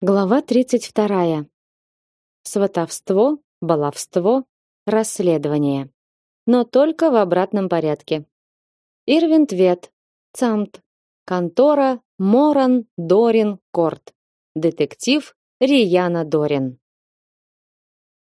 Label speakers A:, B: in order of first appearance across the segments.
A: Глава 32. Сватовство, баловство, расследование. Но только в обратном порядке. Ирвин Твет, Цамт, контора Моран Дорин Корт, детектив Рияна Дорин.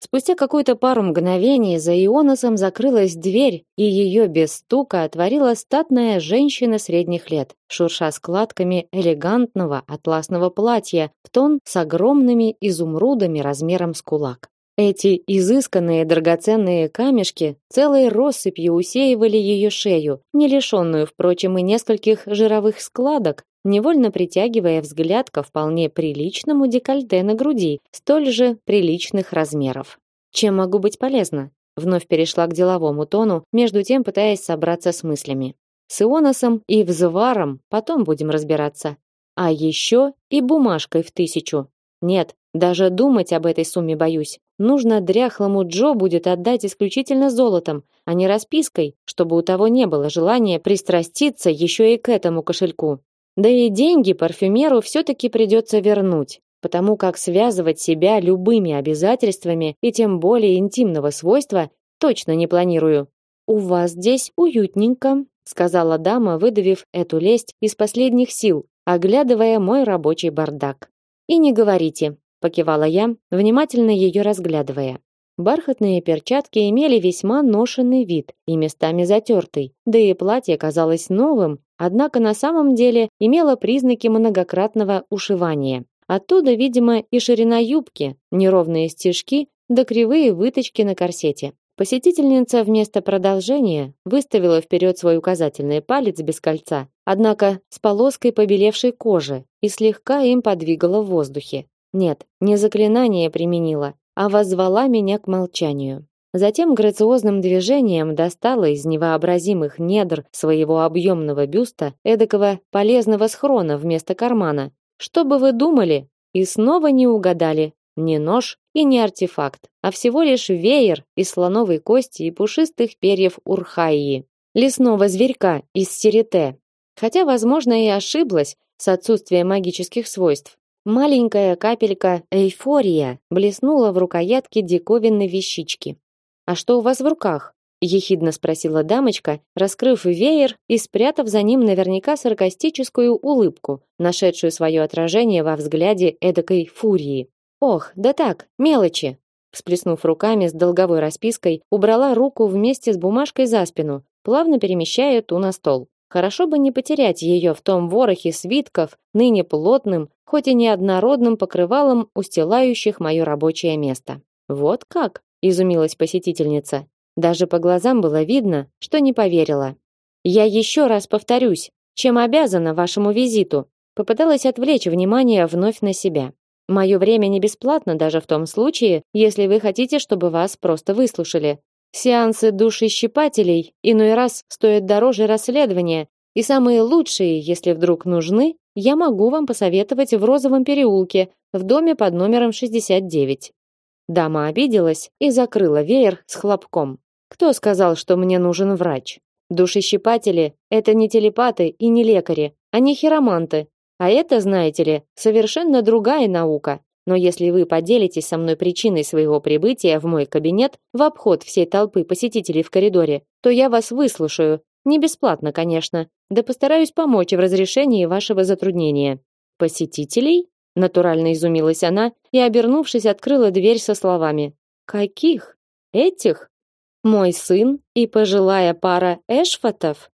A: Спустя какую-то пару мгновений за Ионосом закрылась дверь, и ее без стука отворила статная женщина средних лет, шурша складками элегантного атласного платья в тон с огромными изумрудами размером с кулак. Эти изысканные драгоценные камешки целой россыпью усеивали ее шею, не лишенную, впрочем, и нескольких жировых складок, невольно притягивая взгляд ко вполне приличному декольте на груди, столь же приличных размеров. Чем могу быть полезна? Вновь перешла к деловому тону, между тем пытаясь собраться с мыслями. С Ионосом и Взваром потом будем разбираться. А еще и бумажкой в тысячу. Нет, даже думать об этой сумме боюсь. Нужно дряхлому Джо будет отдать исключительно золотом, а не распиской, чтобы у того не было желания пристраститься еще и к этому кошельку. Да и деньги парфюмеру все-таки придется вернуть, потому как связывать себя любыми обязательствами и тем более интимного свойства точно не планирую. У вас здесь уютненько, сказала дама, выдавив эту лесть из последних сил, оглядывая мой рабочий бардак. И не говорите, покивала я, внимательно ее разглядывая. Бархатные перчатки имели весьма ношенный вид и местами затертый, да и платье казалось новым, однако на самом деле имело признаки многократного ушивания. Оттуда, видимо, и ширина юбки, неровные стежки да кривые выточки на корсете. Посетительница вместо продолжения выставила вперед свой указательный палец без кольца, однако с полоской побелевшей кожи и слегка им подвигала в воздухе. Нет, не заклинание применила, а воззвала меня к молчанию. Затем грациозным движением достала из невообразимых недр своего объемного бюста эдакого полезного схрона вместо кармана. Что бы вы думали? И снова не угадали. Не нож и не артефакт, а всего лишь веер из слоновой кости и пушистых перьев урхаи, лесного зверька из сирете. Хотя, возможно, и ошиблась с отсутствием магических свойств. Маленькая капелька эйфория блеснула в рукоятке диковинной вещички. А что у вас в руках? ехидно спросила дамочка, раскрыв веер и спрятав за ним наверняка саркастическую улыбку, нашедшую свое отражение во взгляде эдакой фурии. Ох, да так, мелочи. Всплеснув руками с долговой распиской, убрала руку вместе с бумажкой за спину, плавно перемещая ту на стол. Хорошо бы не потерять ее в том ворохе свитков, ныне плотным, хоть и неоднородным покрывалом, устилающих мое рабочее место. Вот как, изумилась посетительница. Даже по глазам было видно, что не поверила. Я еще раз повторюсь, чем обязана вашему визиту. Попыталась отвлечь внимание вновь на себя. Мое время не бесплатно даже в том случае, если вы хотите, чтобы вас просто выслушали. Сеансы душещипателей иной раз стоят дороже расследования, и самые лучшие, если вдруг нужны, я могу вам посоветовать в Розовом переулке, в доме под номером 69. Дама обиделась и закрыла веер с хлопком. Кто сказал, что мне нужен врач? Душещипатели это не телепаты и не лекари, они хироманты. А это, знаете ли, совершенно другая наука. Но если вы поделитесь со мной причиной своего прибытия в мой кабинет в обход всей толпы посетителей в коридоре, то я вас выслушаю. Не бесплатно, конечно. Да постараюсь помочь в разрешении вашего затруднения. Посетителей? Натурально изумилась она и, обернувшись, открыла дверь со словами: "Каких? Этих? Мой сын и пожилая пара Эшфатов?"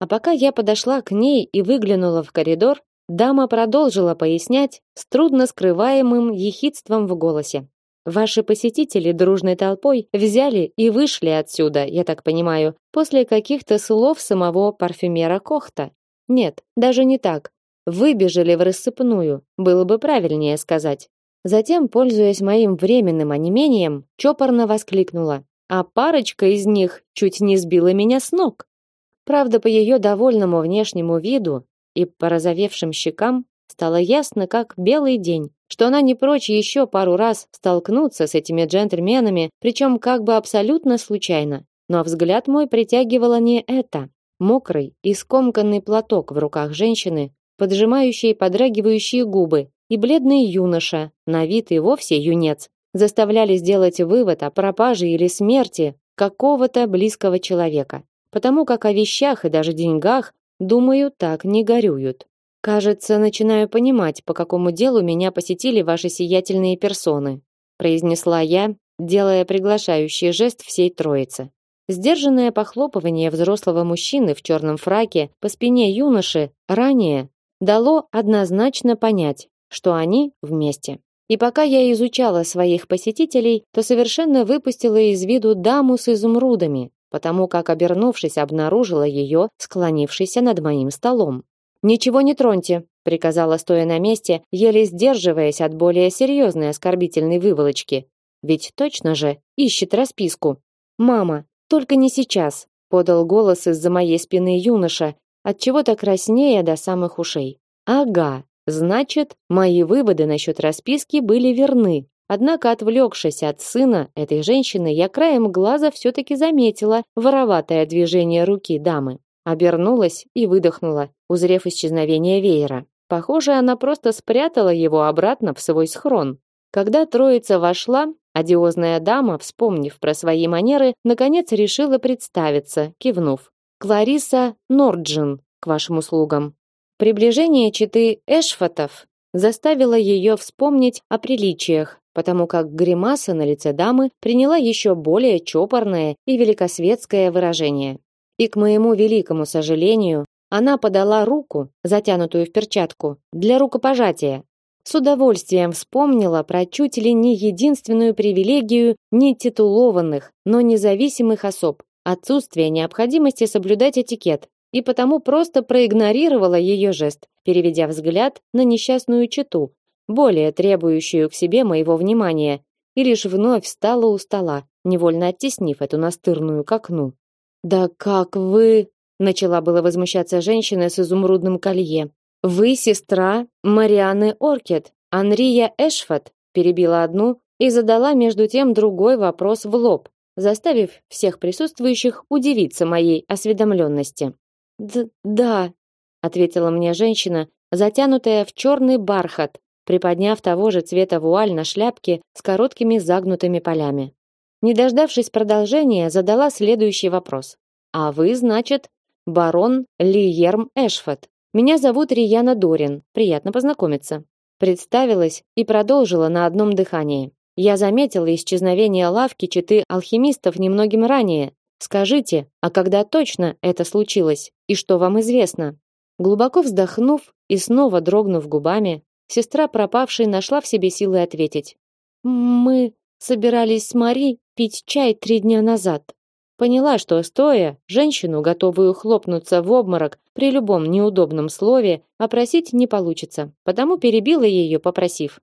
A: А пока я подошла к ней и выглянула в коридор, Дама продолжила пояснять с трудно скрываемым ехидством в голосе. Ваши посетители дружной толпой взяли и вышли отсюда, я так понимаю, после каких-то слов самого парфюмера Кохта. Нет, даже не так. Выбежали в рассыпную, было бы правильнее сказать. Затем, пользуясь моим временным онемением, чопорно воскликнула: "А парочка из них чуть не сбила меня с ног". Правда, по ее довольному внешнему виду и по розовевшим щекам стало ясно, как белый день, что она не прочь еще пару раз столкнуться с этими джентльменами, причем как бы абсолютно случайно. Но взгляд мой притягивало не это. Мокрый и скомканный платок в руках женщины, поджимающие подрагивающие губы и бледный юноша, на вид и вовсе юнец, заставляли сделать вывод о пропаже или смерти какого-то близкого человека. Потому как о вещах и даже деньгах, думаю, так не горюют. Кажется, начинаю понимать, по какому делу меня посетили ваши сиятельные персоны, произнесла я, делая приглашающий жест всей троице. Сдержанное похлопывание взрослого мужчины в черном фраке по спине юноши ранее дало однозначно понять, что они вместе. И пока я изучала своих посетителей, то совершенно выпустила из виду даму с изумрудами, потому как, обернувшись, обнаружила ее, склонившейся над моим столом. «Ничего не троньте», — приказала, стоя на месте, еле сдерживаясь от более серьезной оскорбительной выволочки. «Ведь точно же ищет расписку». «Мама, только не сейчас», — подал голос из-за моей спины юноша, от чего то краснея до самых ушей. «Ага, Значит, мои выводы насчет расписки были верны. Однако, отвлекшись от сына этой женщины, я краем глаза все-таки заметила вороватое движение руки дамы. Обернулась и выдохнула, узрев исчезновение веера. Похоже, она просто спрятала его обратно в свой схрон. Когда троица вошла, одиозная дама, вспомнив про свои манеры, наконец решила представиться, кивнув. «Клариса Норджин, к вашим услугам». Приближение читы Эшфатов заставило ее вспомнить о приличиях, потому как гримаса на лице дамы приняла еще более чопорное и великосветское выражение. И к моему великому сожалению, она подала руку, затянутую в перчатку, для рукопожатия. С удовольствием вспомнила про чуть ли не единственную привилегию нетитулованных, но независимых особ отсутствие необходимости соблюдать этикет, и потому просто проигнорировала ее жест, переведя взгляд на несчастную читу, более требующую к себе моего внимания, и лишь вновь встала у стола, невольно оттеснив эту настырную к окну. «Да как вы...» — начала было возмущаться женщина с изумрудным колье. «Вы сестра Марианы Оркет, Анрия Эшфат», перебила одну и задала между тем другой вопрос в лоб, заставив всех присутствующих удивиться моей осведомленности. Да, ответила мне женщина, затянутая в черный бархат, приподняв того же цвета вуаль на шляпке с короткими загнутыми полями. Не дождавшись продолжения, задала следующий вопрос. А вы, значит, барон Лиерм Эшфот? Меня зовут Рияна Дорин. Приятно познакомиться. Представилась и продолжила на одном дыхании. Я заметила исчезновение лавки читы алхимистов немногим ранее, Скажите, а когда точно это случилось и что вам известно? Глубоко вздохнув и снова дрогнув губами, сестра пропавшей нашла в себе силы ответить: "Мы собирались с Мари пить чай три дня назад. Поняла, что стоя женщину, готовую хлопнуться в обморок при любом неудобном слове, опросить не получится, потому перебила ее, попросив: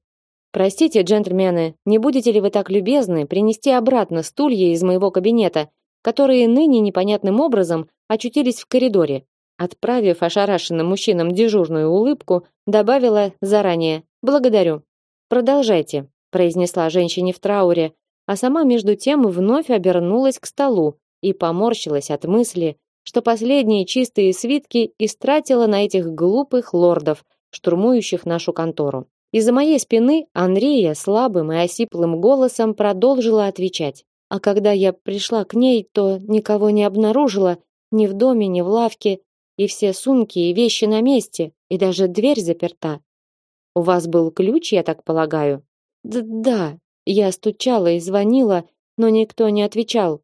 A: Простите, джентльмены, не будете ли вы так любезны принести обратно стулья из моего кабинета которые ныне непонятным образом очутились в коридоре. Отправив ошарашенным мужчинам дежурную улыбку, добавила заранее: "Благодарю. Продолжайте", произнесла женщине в трауре, а сама между тем вновь обернулась к столу и поморщилась от мысли, что последние чистые свитки истратила на этих глупых лордов, штурмующих нашу контору. Из-за моей спины Анрия слабым и осиплым голосом продолжила отвечать. А когда я пришла к ней, то никого не обнаружила ни в доме, ни в лавке, и все сумки и вещи на месте, и даже дверь заперта. У вас был ключ, я так полагаю? Д да, я стучала и звонила, но никто не отвечал.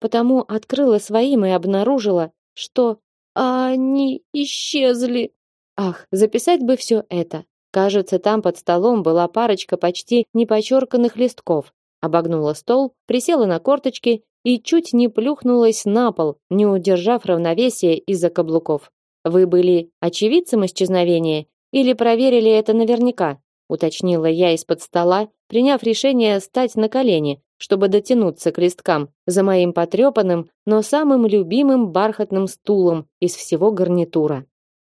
A: Потому открыла своим и обнаружила, что они исчезли. Ах, записать бы все это. Кажется, там под столом была парочка почти непочерканных листков обогнула стол, присела на корточки и чуть не плюхнулась на пол, не удержав равновесия из-за каблуков. Вы были очевидцем исчезновения или проверили это наверняка? уточнила я из-под стола, приняв решение стать на колени, чтобы дотянуться к листкам за моим потрепанным, но самым любимым бархатным стулом из всего гарнитура.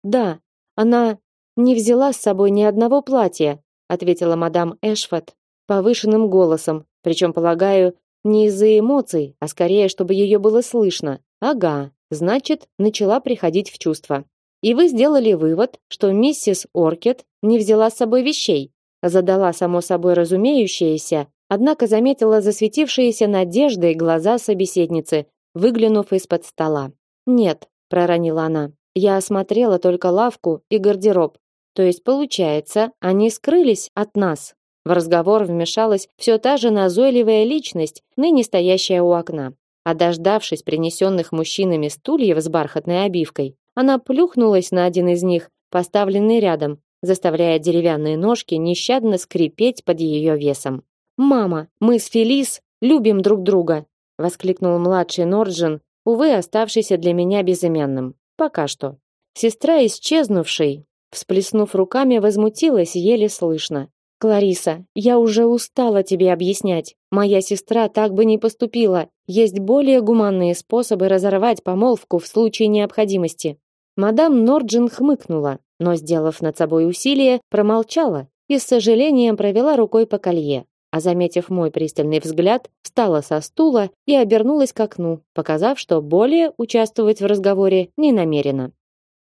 A: Да, она не взяла с собой ни одного платья, ответила мадам Эшфот повышенным голосом, причем, полагаю, не из-за эмоций, а скорее, чтобы ее было слышно. Ага, значит, начала приходить в чувство. И вы сделали вывод, что миссис Оркет не взяла с собой вещей. Задала само собой разумеющееся, однако заметила засветившиеся надеждой глаза собеседницы, выглянув из-под стола. "Нет", проронила она. "Я осмотрела только лавку и гардероб. То есть получается, они скрылись от нас". В разговор вмешалась все та же назойливая личность, ныне стоящая у окна. А дождавшись принесенных мужчинами стульев с бархатной обивкой, она плюхнулась на один из них, поставленный рядом, заставляя деревянные ножки нещадно скрипеть под ее весом. «Мама, мы с Фелис любим друг друга!» воскликнул младший Норджин, увы, оставшийся для меня безымянным. Пока что. Сестра исчезнувшей, всплеснув руками, возмутилась еле слышно. Клариса, я уже устала тебе объяснять. Моя сестра так бы не поступила. Есть более гуманные способы разорвать помолвку в случае необходимости. Мадам Норджин хмыкнула, но, сделав над собой усилие, промолчала и с сожалением провела рукой по колье, а, заметив мой пристальный взгляд, встала со стула и обернулась к окну, показав, что более участвовать в разговоре не намерена.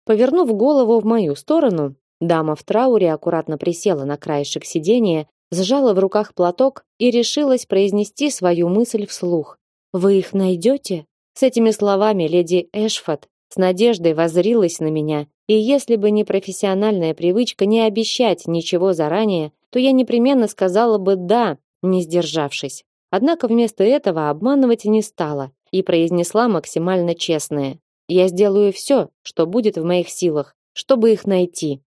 A: Повернув голову в мою сторону, дама в трауре аккуратно присела на краешек сиденья, сжала в руках платок и решилась произнести свою мысль вслух. «Вы их найдете?» С этими словами леди Эшфот с надеждой воззрилась на меня, и если бы не профессиональная привычка не обещать ничего заранее, то я непременно сказала бы «да», не сдержавшись. Однако вместо этого обманывать не стала и произнесла максимально честное. «Я сделаю все, что будет в моих силах, чтобы их найти».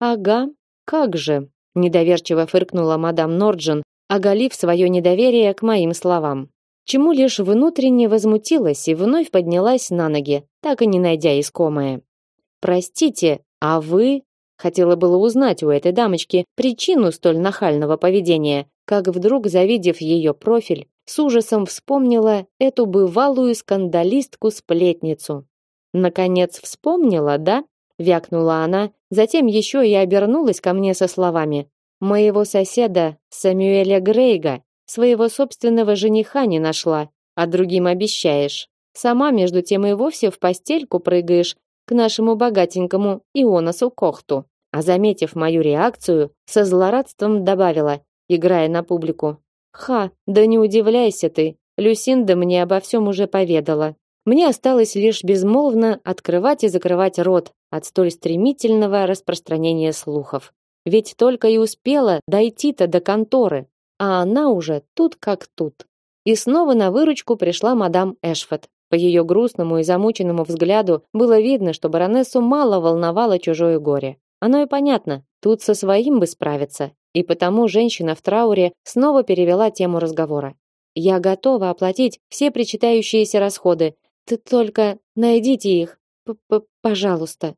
A: «Ага, как же», – недоверчиво фыркнула мадам Норджин, оголив свое недоверие к моим словам чему лишь внутренне возмутилась и вновь поднялась на ноги, так и не найдя искомое. Простите, а вы хотела было узнать у этой дамочки причину столь нахального поведения, как вдруг, завидев ее профиль, с ужасом вспомнила эту бывалую скандалистку-сплетницу. Наконец вспомнила, да? вякнула она, затем еще и обернулась ко мне со словами: "Моего соседа Самюэля Грейга Своего собственного жениха не нашла, а другим обещаешь. Сама между тем и вовсе в постельку прыгаешь к нашему богатенькому Ионасу Кохту. А заметив мою реакцию, со злорадством добавила, играя на публику: "Ха, да не удивляйся ты. Люсинда мне обо всем уже поведала. Мне осталось лишь безмолвно открывать и закрывать рот от столь стремительного распространения слухов. Ведь только и успела дойти-то до конторы, а она уже тут как тут. И снова на выручку пришла мадам Эшфот. По ее грустному и замученному взгляду было видно, что баронессу мало волновало чужое горе. Оно и понятно, тут со своим бы справиться. И потому женщина в трауре снова перевела тему разговора. Я готова оплатить все причитающиеся расходы. Ты только найдите их, п -п пожалуйста.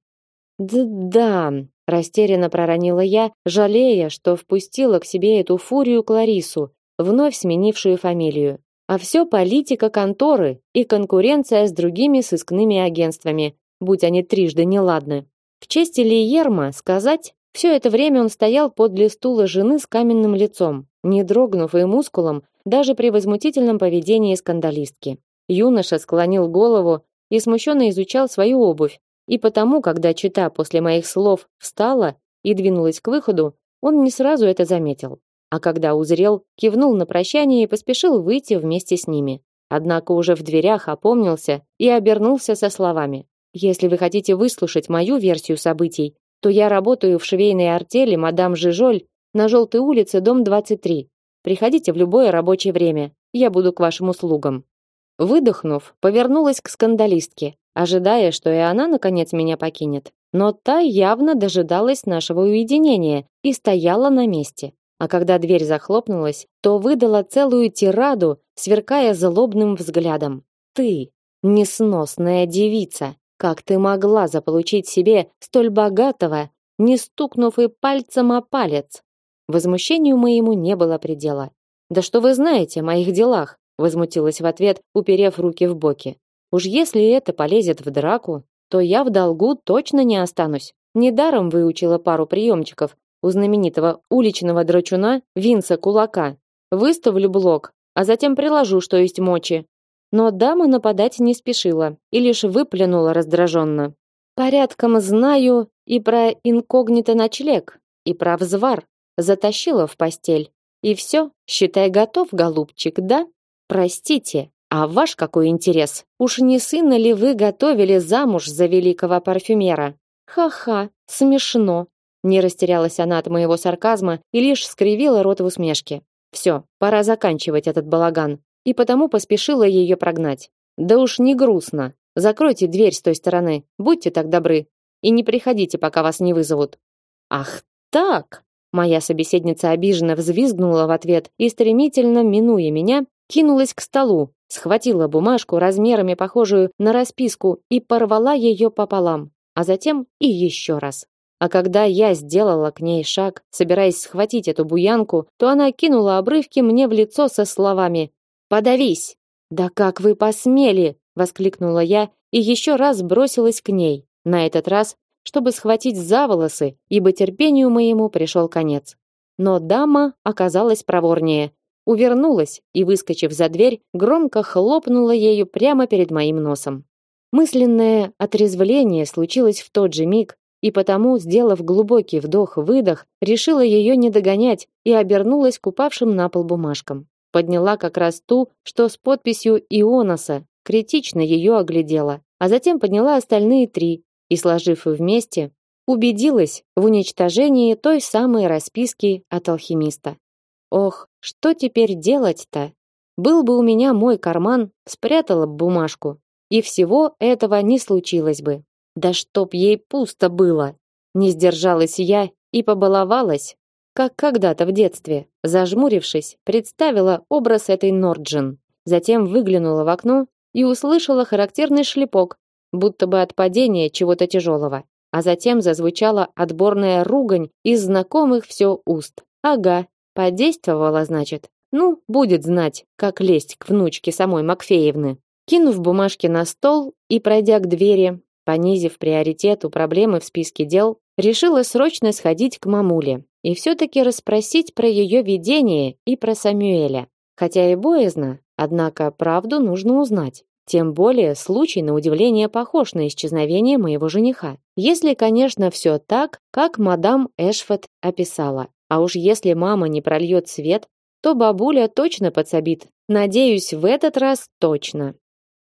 A: Да-да, растерянно проронила я, жалея, что впустила к себе эту фурию Кларису, вновь сменившую фамилию. А все политика конторы и конкуренция с другими сыскными агентствами, будь они трижды неладны. В честь Лиерма сказать, все это время он стоял подле стула жены с каменным лицом, не дрогнув и мускулом, даже при возмутительном поведении скандалистки. Юноша склонил голову и смущенно изучал свою обувь, и потому, когда чита после моих слов встала и двинулась к выходу, он не сразу это заметил. А когда узрел, кивнул на прощание и поспешил выйти вместе с ними. Однако уже в дверях опомнился и обернулся со словами: "Если вы хотите выслушать мою версию событий, то я работаю в швейной артели мадам Жижоль на Желтой улице, дом 23. Приходите в любое рабочее время. Я буду к вашим услугам". Выдохнув, повернулась к скандалистке, ожидая, что и она наконец меня покинет. Но та явно дожидалась нашего уединения и стояла на месте. А когда дверь захлопнулась, то выдала целую тираду, сверкая злобным взглядом. Ты, несносная девица, как ты могла заполучить себе столь богатого, не стукнув и пальцем о палец? Возмущению моему не было предела. Да что вы знаете о моих делах? Возмутилась в ответ, уперев руки в боки. Уж если это полезет в драку, то я в долгу точно не останусь. Недаром выучила пару приемчиков у знаменитого уличного драчуна Винса Кулака. Выставлю блок, а затем приложу, что есть мочи. Но дама нападать не спешила и лишь выплюнула раздраженно: Порядком знаю и про инкогнито ночлег, и про взвар. Затащила в постель. И все, считай готов, голубчик, да? Простите, а ваш какой интерес? Уж не сына ли вы готовили замуж за великого парфюмера? Ха-ха, смешно. Не растерялась она от моего сарказма и лишь скривила рот в усмешке. Все, пора заканчивать этот балаган. И потому поспешила ее прогнать. Да уж не грустно. Закройте дверь с той стороны. Будьте так добры. И не приходите, пока вас не вызовут. Ах, так. Моя собеседница обиженно взвизгнула в ответ и стремительно минуя меня, кинулась к столу, схватила бумажку размерами похожую на расписку и порвала ее пополам, а затем и еще раз. А когда я сделала к ней шаг, собираясь схватить эту буянку, то она кинула обрывки мне в лицо со словами: "Подавись". "Да как вы посмели?" воскликнула я и еще раз бросилась к ней. На этот раз, чтобы схватить за волосы, ибо терпению моему пришел конец. Но дама оказалась проворнее, увернулась и, выскочив за дверь, громко хлопнула ею прямо перед моим носом. Мысленное отрезвление случилось в тот же миг, и потому, сделав глубокий вдох-выдох, решила ее не догонять и обернулась к упавшим на пол бумажкам. Подняла как раз ту, что с подписью Ионоса, критично ее оглядела, а затем подняла остальные три и, сложив вместе, убедилась в уничтожении той самой расписки от алхимиста. Ох, что теперь делать-то? Был бы у меня мой карман, спрятала бы бумажку, и всего этого не случилось бы. Да чтоб ей пусто было. Не сдержалась я и побаловалась, как когда-то в детстве. Зажмурившись, представила образ этой Норджин. Затем выглянула в окно и услышала характерный шлепок, будто бы от падения чего-то тяжелого. А затем зазвучала отборная ругань из знакомых все уст. Ага, подействовала, значит. Ну, будет знать, как лезть к внучке самой Макфеевны. Кинув бумажки на стол и пройдя к двери, Понизив приоритет у проблемы в списке дел, решила срочно сходить к мамуле и все-таки расспросить про ее видение и про Самюэля. Хотя и боязно, однако правду нужно узнать. Тем более случай на удивление похож на исчезновение моего жениха. Если, конечно, все так, как мадам Эшфот описала. А уж если мама не прольет свет, то бабуля точно подсобит. Надеюсь, в этот раз точно.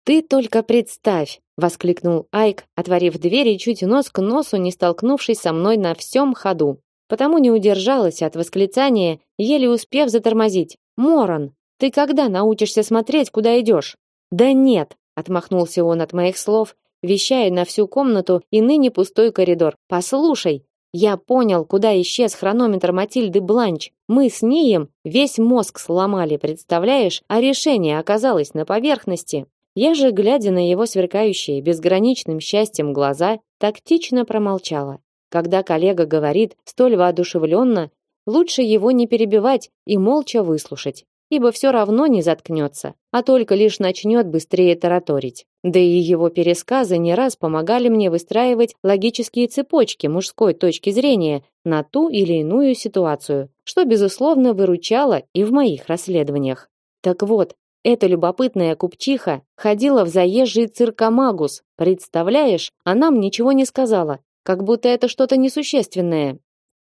A: Ты только представь, воскликнул Айк, отворив дверь и чуть нос к носу не столкнувшись со мной на всем ходу. Потому не удержалась от восклицания, еле успев затормозить. Моран, ты когда научишься смотреть, куда идешь? Да нет, отмахнулся он от моих слов, вещая на всю комнату и ныне пустой коридор. Послушай, я понял, куда исчез хронометр Матильды Бланч. Мы с Нием весь мозг сломали, представляешь, а решение оказалось на поверхности. Я же, глядя на его сверкающие безграничным счастьем глаза, тактично промолчала. Когда коллега говорит столь воодушевленно, лучше его не перебивать и молча выслушать, ибо все равно не заткнется, а только лишь начнет быстрее тараторить. Да и его пересказы не раз помогали мне выстраивать логические цепочки мужской точки зрения на ту или иную ситуацию, что безусловно выручало и в моих расследованиях. Так вот, эта любопытная купчиха ходила в заезжий циркомагус. Представляешь, а нам ничего не сказала, как будто это что-то несущественное.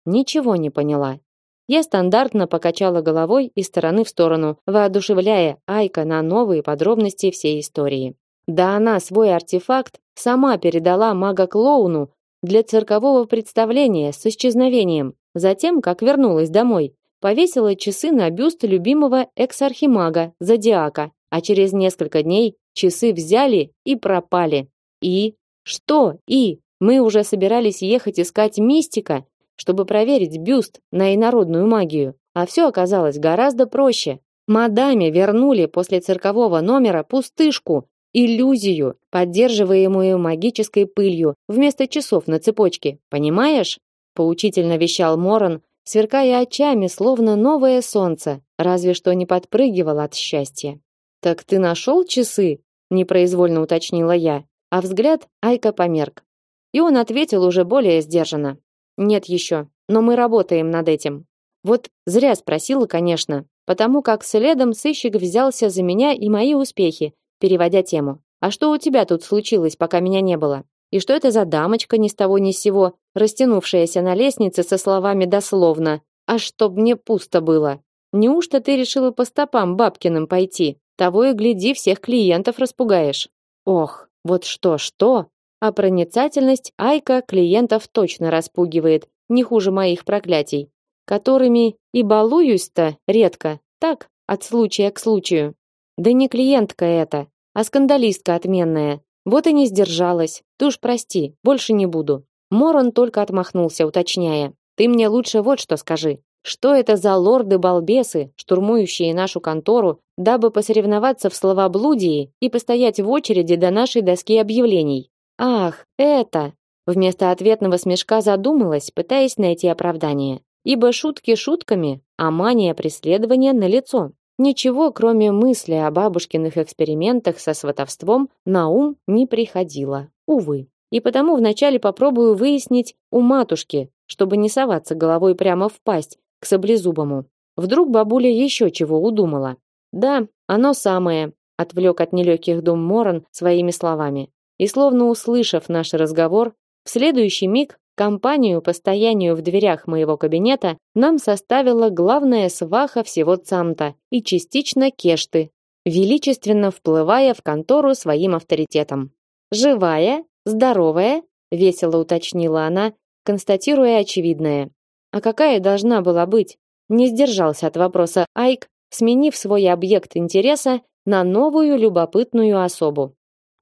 A: Ничего не поняла. Я стандартно покачала головой из стороны в сторону, воодушевляя Айка на новые подробности всей истории. Да она свой артефакт сама передала мага-клоуну для циркового представления с исчезновением. Затем, как вернулась домой, повесила часы на бюст любимого экс-архимага Зодиака, а через несколько дней часы взяли и пропали. И что? И мы уже собирались ехать искать мистика, чтобы проверить бюст на инородную магию, а все оказалось гораздо проще. Мадаме вернули после циркового номера пустышку, иллюзию, поддерживаемую магической пылью, вместо часов на цепочке. Понимаешь? Поучительно вещал Моран, сверкая очами, словно новое солнце, разве что не подпрыгивал от счастья. Так ты нашел часы? непроизвольно уточнила я, а взгляд Айка померк. И он ответил уже более сдержанно. Нет еще, но мы работаем над этим. Вот зря спросила, конечно, потому как следом сыщик взялся за меня и мои успехи, переводя тему. А что у тебя тут случилось, пока меня не было? И что это за дамочка ни с того ни с сего, растянувшаяся на лестнице со словами дословно: "А чтоб мне пусто было". Неужто ты решила по стопам бабкиным пойти? Того и гляди, всех клиентов распугаешь. Ох, вот что, что? А проницательность Айка клиентов точно распугивает, не хуже моих проклятий, которыми и балуюсь-то редко, так, от случая к случаю. Да не клиентка это, а скандалистка отменная. Вот и не сдержалась. Ты уж прости, больше не буду. Морон только отмахнулся, уточняя: "Ты мне лучше вот что скажи. Что это за лорды-балбесы, штурмующие нашу контору, дабы посоревноваться в словоблудии и постоять в очереди до нашей доски объявлений? Ах, это. Вместо ответного смешка задумалась, пытаясь найти оправдание. Ибо шутки шутками, а мания преследования налицо. Ничего, кроме мысли о бабушкиных экспериментах со сватовством, на ум не приходило. Увы. И потому вначале попробую выяснить у матушки, чтобы не соваться головой прямо в пасть, к саблезубому. Вдруг бабуля еще чего удумала. Да, оно самое, отвлек от нелегких дум Моран своими словами. И словно услышав наш разговор, в следующий миг компанию по стоянию в дверях моего кабинета нам составила главная сваха всего Цамта и частично Кешты, величественно вплывая в контору своим авторитетом. «Живая? Здоровая?» — весело уточнила она, констатируя очевидное. А какая должна была быть? Не сдержался от вопроса Айк, сменив свой объект интереса на новую любопытную особу.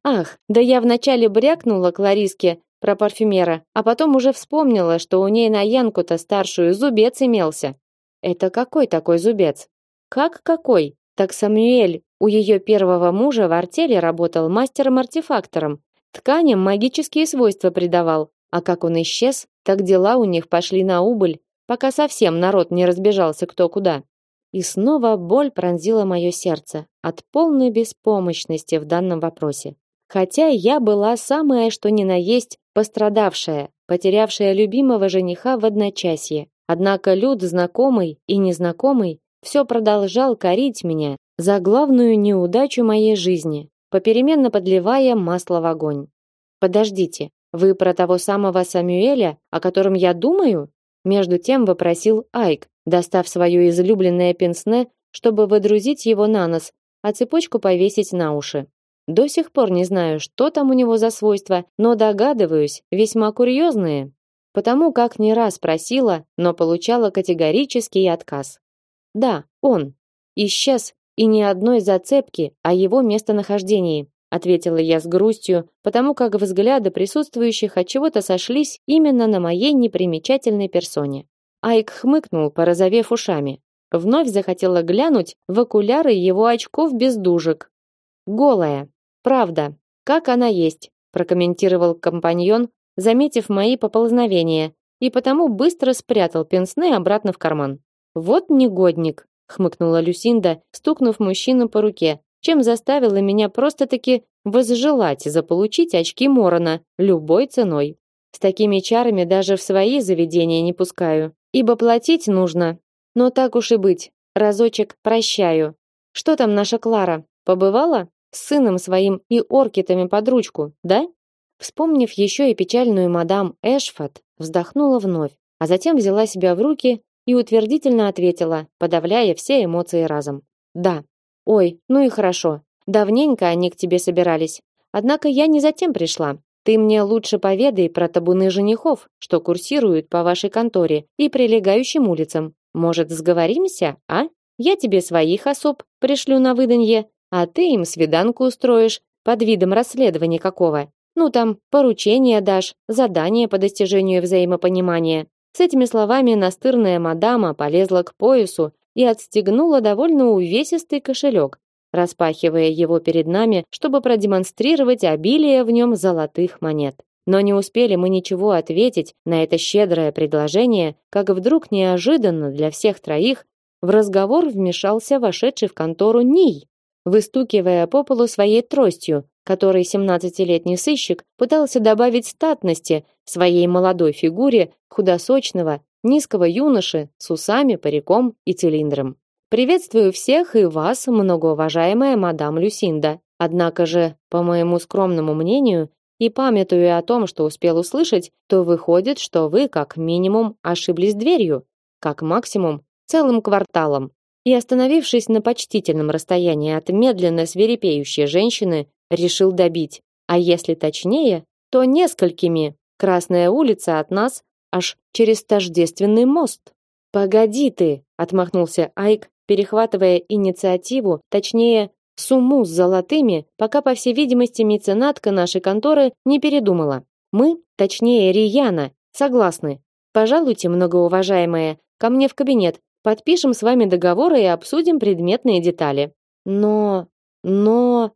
A: Ах, да я вначале брякнула Клариске про парфюмера, а потом уже вспомнила, что у ней на Янку-то старшую зубец имелся. Это какой такой зубец? Как какой? Так Самуэль у ее первого мужа в артели работал мастером-артефактором. Тканям магические свойства придавал, а как он исчез, так дела у них пошли на убыль, пока совсем народ не разбежался кто куда. И снова боль пронзила мое сердце от полной беспомощности в данном вопросе. Хотя я была самая что ни на есть пострадавшая, потерявшая любимого жениха в одночасье. Однако люд знакомый и незнакомый все продолжал корить меня за главную неудачу моей жизни, попеременно подливая масло в огонь. Подождите, вы про того самого Самуэля, о котором я думаю? Между тем вопросил Айк, достав свое излюбленное пенсне, чтобы выдрузить его на нос, а цепочку повесить на уши. До сих пор не знаю, что там у него за свойства, но догадываюсь, весьма курьезные. Потому как не раз просила, но получала категорический отказ. Да, он исчез, и ни одной зацепки о его местонахождении ответила я с грустью, потому как взгляды присутствующих от чего-то сошлись именно на моей непримечательной персоне. Айк хмыкнул, порозовев ушами. Вновь захотела глянуть в окуляры его очков без дужек. Голая. Правда, как она есть, прокомментировал компаньон, заметив мои поползновения, и потому быстро спрятал пенсне обратно в карман. Вот негодник, хмыкнула Люсинда, стукнув мужчину по руке, чем заставила меня просто-таки возжелать заполучить очки Морона любой ценой. С такими чарами даже в свои заведения не пускаю, ибо платить нужно. Но так уж и быть, разочек прощаю. Что там наша Клара? Побывала с сыном своим и оркитами под ручку, да? Вспомнив еще и печальную мадам Эшфот, вздохнула вновь, а затем взяла себя в руки и утвердительно ответила, подавляя все эмоции разом. Да. Ой, ну и хорошо. Давненько они к тебе собирались. Однако я не затем пришла. Ты мне лучше поведай про табуны женихов, что курсируют по вашей конторе и прилегающим улицам. Может, сговоримся, а? Я тебе своих особ пришлю на выданье, а ты им свиданку устроишь под видом расследования какого. Ну там поручение дашь, задание по достижению взаимопонимания. С этими словами настырная мадама полезла к поясу и отстегнула довольно увесистый кошелек, распахивая его перед нами, чтобы продемонстрировать обилие в нем золотых монет. Но не успели мы ничего ответить на это щедрое предложение, как вдруг неожиданно для всех троих в разговор вмешался вошедший в контору Ний, выстукивая по полу своей тростью, которой семнадцатилетний сыщик пытался добавить статности своей молодой фигуре худосочного, низкого юноши с усами, париком и цилиндром. Приветствую всех и вас, многоуважаемая мадам Люсинда. Однако же, по моему скромному мнению, и памятуя о том, что успел услышать, то выходит, что вы как минимум ошиблись дверью, как максимум целым кварталом. И остановившись на почтительном расстоянии от медленно свирепеющей женщины, решил добить. А если точнее, то несколькими. Красная улица от нас аж через тождественный мост. Погоди ты, отмахнулся Айк, перехватывая инициативу, точнее, сумму с золотыми, пока по всей видимости меценатка нашей конторы не передумала. Мы, точнее Рияна, согласны. Пожалуйте, многоуважаемая, ко мне в кабинет. Подпишем с вами договор и обсудим предметные детали. Но но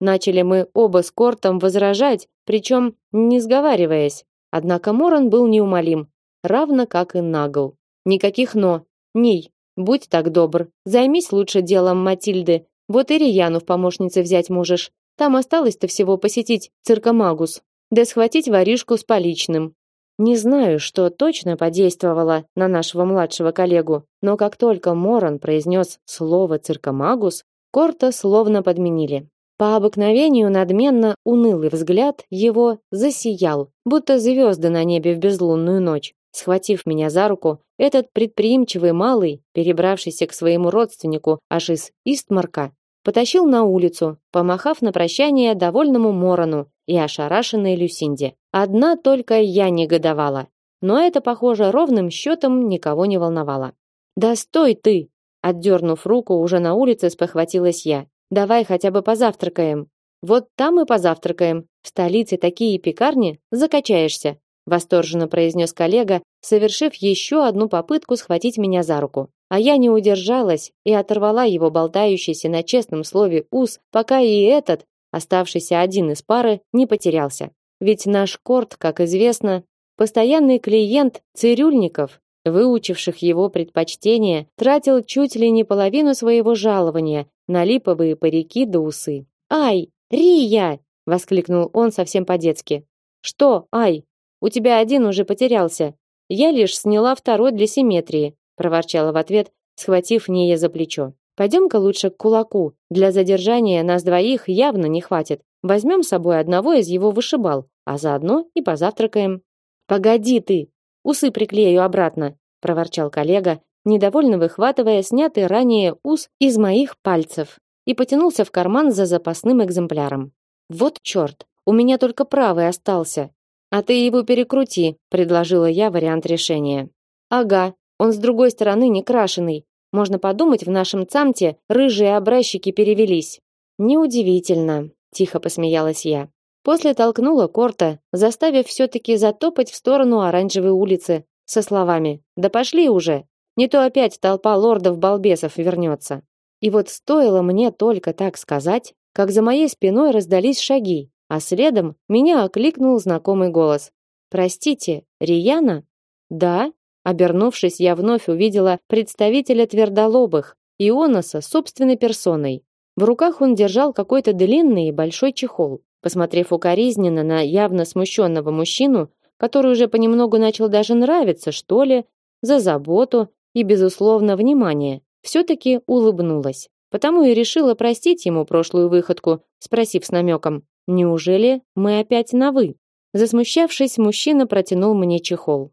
A: начали мы оба с Кортом возражать, причем не сговариваясь. Однако Моран был неумолим, равно как и нагл. Никаких но. Ней, будь так добр, займись лучше делом Матильды. Вот и Рияну в помощнице взять можешь. Там осталось-то всего посетить циркомагус, да схватить воришку с поличным. Не знаю, что точно подействовало на нашего младшего коллегу, но как только Моран произнес слово циркомагус, Корта словно подменили. По обыкновению надменно унылый взгляд его засиял, будто звезды на небе в безлунную ночь. Схватив меня за руку, этот предприимчивый малый, перебравшийся к своему родственнику аж из Истмарка, потащил на улицу, помахав на прощание довольному Морону и ошарашенной Люсинде. Одна только я негодовала, но это, похоже, ровным счетом никого не волновало. «Да стой ты!» Отдернув руку, уже на улице спохватилась я. Давай хотя бы позавтракаем. Вот там и позавтракаем. В столице такие пекарни, закачаешься, восторженно произнес коллега, совершив еще одну попытку схватить меня за руку. А я не удержалась и оторвала его болтающийся на честном слове ус, пока и этот, оставшийся один из пары, не потерялся. Ведь наш корт, как известно, постоянный клиент цирюльников, выучивших его предпочтения, тратил чуть ли не половину своего жалования на липовые парики да усы. «Ай, Рия!» — воскликнул он совсем по-детски. «Что, ай? У тебя один уже потерялся. Я лишь сняла второй для симметрии», — проворчала в ответ, схватив Ния за плечо. «Пойдем-ка лучше к кулаку. Для задержания нас двоих явно не хватит. Возьмем с собой одного из его вышибал, а заодно и позавтракаем». «Погоди ты! Усы приклею обратно», — проворчал коллега, недовольно выхватывая снятый ранее ус из моих пальцев, и потянулся в карман за запасным экземпляром. Вот чёрт, у меня только правый остался. А ты его перекрути, предложила я вариант решения. Ага, он с другой стороны не крашеный. Можно подумать, в нашем цамте рыжие образчики перевелись. Неудивительно, тихо посмеялась я. После толкнула Корта, заставив все таки затопать в сторону оранжевой улицы со словами: "Да пошли уже". Не то опять толпа лордов-балбесов вернется. И вот стоило мне только так сказать, как за моей спиной раздались шаги, а следом меня окликнул знакомый голос. «Простите, Рияна?» «Да?» Обернувшись, я вновь увидела представителя твердолобых, Ионоса собственной персоной. В руках он держал какой-то длинный и большой чехол. Посмотрев укоризненно на явно смущенного мужчину, который уже понемногу начал даже нравиться, что ли, за заботу и, безусловно, внимание, все-таки улыбнулась. Потому и решила простить ему прошлую выходку, спросив с намеком, «Неужели мы опять на «вы»?» Засмущавшись, мужчина протянул мне чехол.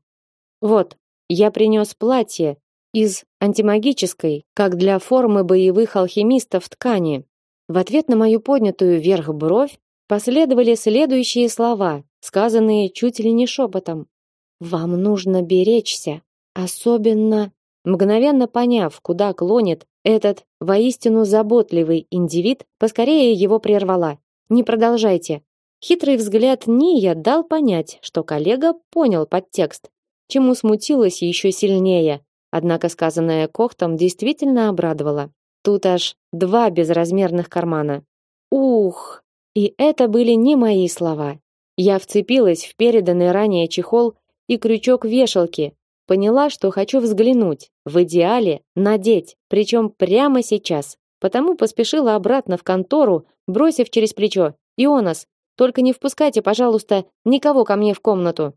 A: «Вот, я принес платье из антимагической, как для формы боевых алхимистов ткани». В ответ на мою поднятую вверх бровь последовали следующие слова, сказанные чуть ли не шепотом. «Вам нужно беречься, особенно...» Мгновенно поняв, куда клонит этот воистину заботливый индивид, поскорее его прервала. Не продолжайте. Хитрый взгляд Ния дал понять, что коллега понял подтекст, чему смутилась еще сильнее. Однако сказанное Кохтом действительно обрадовало. Тут аж два безразмерных кармана. Ух! И это были не мои слова. Я вцепилась в переданный ранее чехол и крючок вешалки, Поняла, что хочу взглянуть, в идеале надеть, причем прямо сейчас. Потому поспешила обратно в контору, бросив через плечо: "Ионас, только не впускайте, пожалуйста, никого ко мне в комнату".